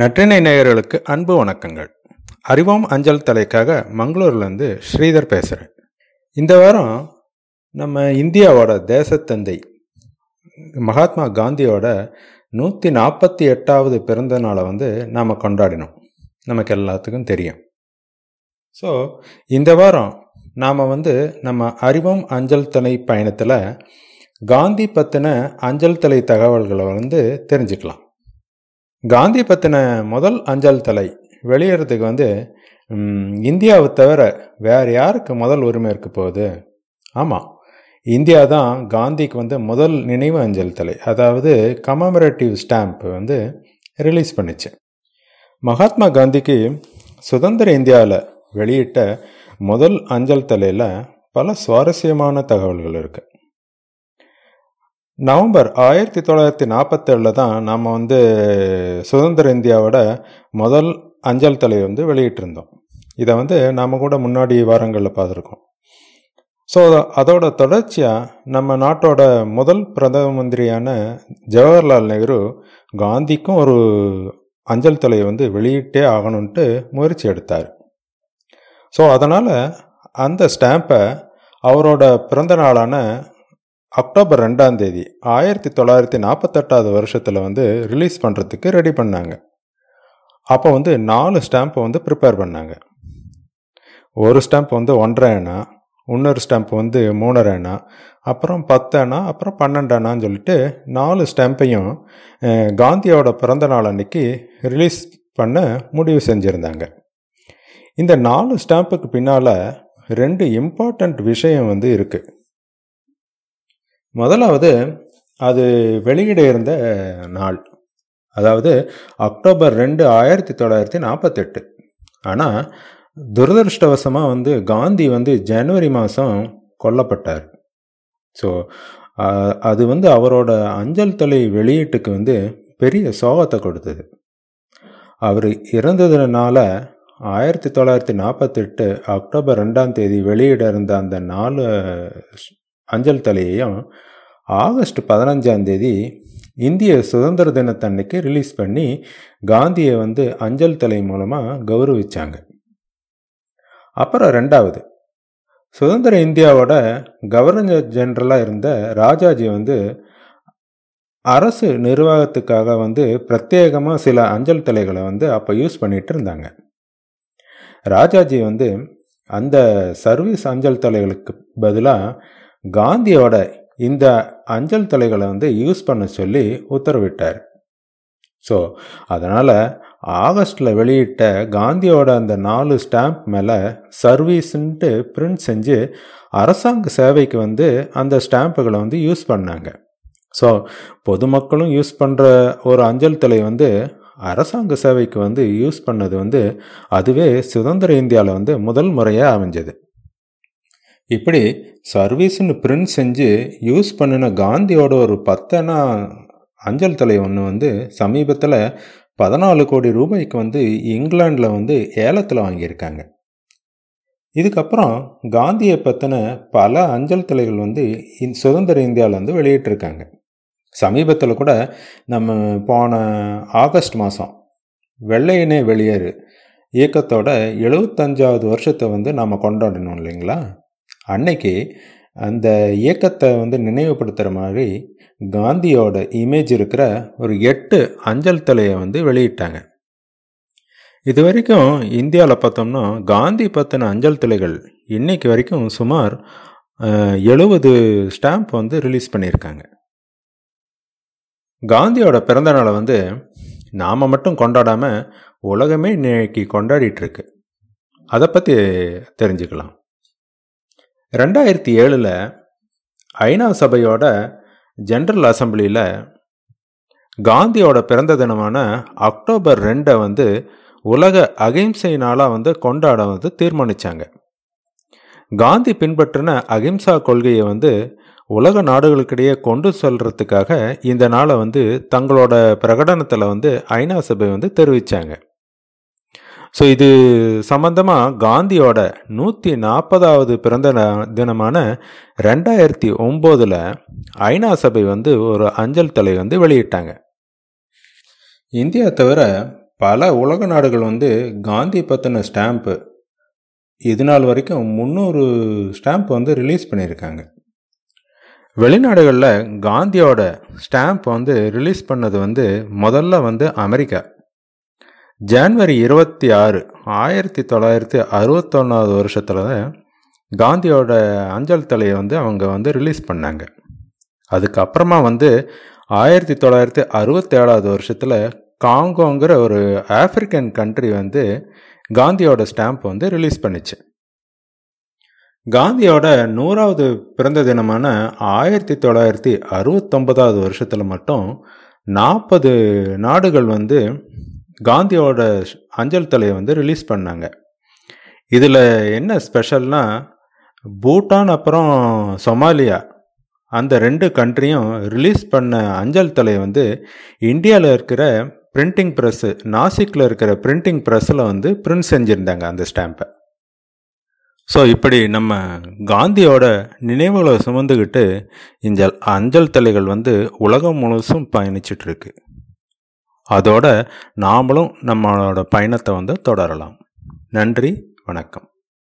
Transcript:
நற்றினை நேயர்களுக்கு அன்பு வணக்கங்கள். அறிவோம் அஞ்சல் தலைக்காக மங்களூர்லேருந்து ஸ்ரீதர் பேசுகிறேன் இந்த வாரம் நம்ம இந்தியாவோட தேசத்தந்தை மகாத்மா காந்தியோட நூற்றி நாற்பத்தி எட்டாவது பிறந்த நாளை வந்து நாம் கொண்டாடினோம். நமக்கு எல்லாத்துக்கும் தெரியும். ஸோ இந்த வாரம் நாம் வந்து நம்ம அறிவோம் அஞ்சல் தலை பயணத்தில் காந்தி பற்றின அஞ்சல் தலை தகவல்களை வந்து தெரிஞ்சுக்கலாம். காந்தி பற்றின முதல் அஞ்சல் தலை வெளியேறதுக்கு வந்து இந்தியாவை தவிர வேறு யாருக்கு முதல் உரிமை இருக்க போகுது? ஆமாம் இந்தியா தான் காந்திக்கு வந்து முதல் நினைவு அஞ்சல் தலை. அதாவது கமமரேட்டிவ் ஸ்டாம்ப் வந்து ரிலீஸ் பண்ணிச்சு. மகாத்மா காந்திக்கு சுதந்திர இந்தியாவில் வெளியிட்ட முதல் அஞ்சல் தலையில் பல சுவாரஸ்யமான தகவல்கள் இருக்குது நவம்பர் ஆயிரத்தி தொள்ளாயிரத்தி நாற்பத்தேழில் தான் நம்ம வந்து சுதந்திர இந்தியாவோட முதல் அஞ்சல் தலை வந்து வெளியிட்டிருந்தோம். இதை வந்து நாம் கூட முன்னாடி வாரங்களில் பார்த்துருக்கோம். ஸோ அதோட தொடர்ச்சியாக நம்ம நாட்டோட முதல் பிரதம மந்திரியான ஜவஹர்லால் நேரு காந்திக்கும் ஒரு அஞ்சல் தலையை வந்து வெளியிட்டே ஆகணும்ன்ட்டு முயற்சி எடுத்தார். ஸோ அதனால் அந்த ஸ்டாம்பை அவரோட பிறந்த நாளான அக்டோபர் ரெண்டாம் தேதி ஆயிரத்தி தொள்ளாயிரத்தி நாற்பத்தெட்டாவது வருஷத்தில் வந்து ரிலீஸ் பண்ணுறதுக்கு ரெடி பண்ணாங்க. அப்போ வந்து நாலு ஸ்டாம்பை வந்து ப்ரிப்பேர் பண்ணாங்க. ஒரு ஸ்டாம்ப் வந்து ஒன்றரை அணா இன்னொரு ஸ்டாம்ப் வந்து மூணரை அணா அப்புறம் பத்து அணா அப்புறம் பன்னெண்டு அணான்னு சொல்லிட்டு நாலு ஸ்டாம்பையும் காந்தியோட பிறந்த நாள் அன்னைக்கு ரிலீஸ் பண்ண முடிவு செஞ்சுருந்தாங்க. இந்த நாலு ஸ்டாம்புக்கு பின்னால் ரெண்டு இம்பார்ட்டண்ட் விஷயம் வந்து இருக்குது முதலாவது அது வெளியிட இருந்த நாள். அதாவது அக்டோபர் ரெண்டு ஆயிரத்தி தொள்ளாயிரத்தி நாற்பத்தெட்டு ஆனால் துரதிருஷ்டவசமாக வந்து காந்தி வந்து ஜனவரி மாதம் கொல்லப்பட்டார். ஸோ அது வந்து அவரோட அஞ்சல் தலை வெளியீட்டுக்கு வந்து பெரிய சோகத்தை கொடுத்தது. அவர் இறந்ததுனால ஆயிரத்தி தொள்ளாயிரத்தி நாற்பத்தெட்டு அக்டோபர் ரெண்டாம் தேதி வெளியிட இருந்த அந்த நாலு அஞ்சல் தலையையும் ஆகஸ்ட் பதினஞ்சாம் தேதி இந்திய சுதந்திர தினத்தன்னைக்கு ரிலீஸ் பண்ணி காந்தியை வந்து அஞ்சல் தலை மூலமாக கௌரவிச்சாங்க. அப்புறம் ரெண்டாவது சுதந்திர இந்தியாவோட கவர்னர் ஜெனரலாக இருந்த ராஜாஜி வந்து அரசு நிர்வாகத்துக்காக வந்து பிரத்யேகமாக சில அஞ்சல் தலைகளை வந்து அப்போ யூஸ் பண்ணிட்டு இருந்தாங்க. ராஜாஜி வந்து அந்த சர்வீஸ் அஞ்சல் தலைகளுக்கு பதிலாக காந்தியோட இந்த அஞ்சல் தலைகளை வந்து யூஸ் பண்ண சொல்லி உத்தரவிட்டார். ஸோ அதனால் ஆகஸ்டில் வெளியிட்ட காந்தியோட அந்த நாலு ஸ்டாம்ப் மேலே சர்வீஸ்ன்ட்டு பிரிண்ட் செஞ்சு அரசாங்க சேவைக்கு வந்து அந்த ஸ்டாம்புகளை வந்து யூஸ் பண்ணாங்க. ஸோ பொதுமக்களும் யூஸ் பண்ணுற ஒரு அஞ்சல் தலை வந்து அரசாங்க சேவைக்கு வந்து யூஸ் பண்ணது வந்து அதுவே சுதந்திர இந்தியாவில் வந்து முதல் முறையாக அமைஞ்சது. இப்படி சர்வீஸ்னு பிரிண்ட் செஞ்சு யூஸ் பண்ணின காந்தியோட ஒரு பத்தனா அஞ்சல் தலை ஒன்று வந்து சமீபத்தில் பதினாலு கோடி ரூபாய்க்கு வந்து இங்கிலாண்டில் வந்து ஏலத்தில் வாங்கியிருக்காங்க. இதுக்கப்புறம் காந்தியை பற்றின பல அஞ்சல் தலைகள் வந்து இந் சுதந்திர இந்தியாவில் வந்து வெளியிட்டிருக்காங்க. சமீபத்தில் கூட நம்ம போன ஆகஸ்ட் மாதம் வெள்ளையனே வெளியேறு இயக்கத்தோட எழுபத்தஞ்சாவது வருஷத்தை வந்து நாம் கொண்டாடணும் இல்லைங்களா? அன்னைக்கு அந்த இயக்கத்தை வந்து நினைவுபடுத்துகிற மாதிரி காந்தியோட இமேஜ் இருக்கிற ஒரு எட்டு அஞ்சல் தலையை வந்து வெளியிட்டாங்க. இது வரைக்கும் இந்தியாவில் பார்த்தோம்னா காந்தி பற்றின அஞ்சல் தலைகள் இன்னைக்கு வரைக்கும் சுமார் எழுபது ஸ்டாம்ப் வந்து ரிலீஸ் பண்ணியிருக்காங்க. காந்தியோட பிறந்த நாளை வந்து நாம் மட்டும் கொண்டாடாமல் உலகமே இன்னைக்கு கொண்டாடிட்டுருக்கு அதை பற்றி தெரிஞ்சுக்கலாம். ரெண்டாயிரத்தி ஏழில் ஐநா சபையோட ஜென்ரல் அசம்பிளியில் காந்தியோட பிறந்த தினமான அக்டோபர் ரெண்டை வந்து உலக அகிம்சை நாளாக வந்து கொண்டாட வந்து தீர்மானித்தாங்க காந்தி பின்பற்றின அகிம்சா கொள்கையை வந்து உலக நாடுகளுக்கிடையே கொண்டு செல்றதுக்காக இந்த நாளை வந்து தங்களோட பிரகடனத்தில் வந்து ஐநா சபை வந்து தெரிவித்தாங்க ஸோ இது சம்பந்தமாக காந்தியோட நூற்றி நாற்பதாவது பிறந்த தினமான ரெண்டாயிரத்தி ஒம்போதில் ஐநா சபை வந்து ஒரு அஞ்சல் தலை வந்து வெளியிட்டாங்க. இந்தியா தவிர பல உலக நாடுகள் வந்து காந்தி பற்றின ஸ்டாம்ப்பு இது நாள் வரைக்கும் முந்நூறு ஸ்டாம்ப் வந்து ரிலீஸ் பண்ணியிருக்காங்க. வெளிநாடுகளில் காந்தியோட ஸ்டாம்ப் வந்து ரிலீஸ் பண்ணது வந்து முதல்ல வந்து அமெரிக்கா. ஜான்வரி இருபத்தி ஆறு ஆயிரத்தி தொள்ளாயிரத்தி அறுபத்தொன்னாவது வருஷத்தில் தான் காந்தியோட அஞ்சல் தலையை வந்து அவங்க வந்து ரிலீஸ் பண்ணாங்க. அதுக்கப்புறமா வந்து ஆயிரத்தி தொள்ளாயிரத்தி அறுபத்தேழாவது வருஷத்தில் காங்கோங்கிற ஒரு ஆப்பிரிக்கன் கண்ட்ரி வந்து காந்தியோட ஸ்டாம்ப் வந்து ரிலீஸ் பண்ணிச்சு. காந்தியோட நூறாவது பிறந்த தினமான ஆயிரத்தி தொள்ளாயிரத்தி அறுபத்தொன்பதாவது வருஷத்தில் மட்டும் நாற்பது நாடுகள் வந்து காந்தியோட அஞ்சல் தலையை வந்து ரிலீஸ் பண்ணாங்க. இதில் என்ன ஸ்பெஷல்னா பூட்டான் அப்புறம் சொமாலியா அந்த ரெண்டு கண்ட்ரியும் ரிலீஸ் பண்ண அஞ்சல் தலை வந்து இந்தியாவில் இருக்கிற பிரிண்டிங் ப்ரெஸ்ஸு நாசிக்கில் இருக்கிற பிரிண்டிங் ப்ரெஸ்ஸில் வந்து பிரிண்ட் செஞ்சுருந்தாங்க அந்த ஸ்டாம்பை ஸோ இப்படி நம்ம காந்தியோட நினைவுகளை சுமந்துக்கிட்டு இந்த அஞ்சல் தலைகள் வந்து உலகம் முழுசும் பயணிச்சிட்ருக்கு அதோட நாமளும் நம்மளோட பயணத்தை வந்து தொடரலாம். நன்றி வணக்கம்.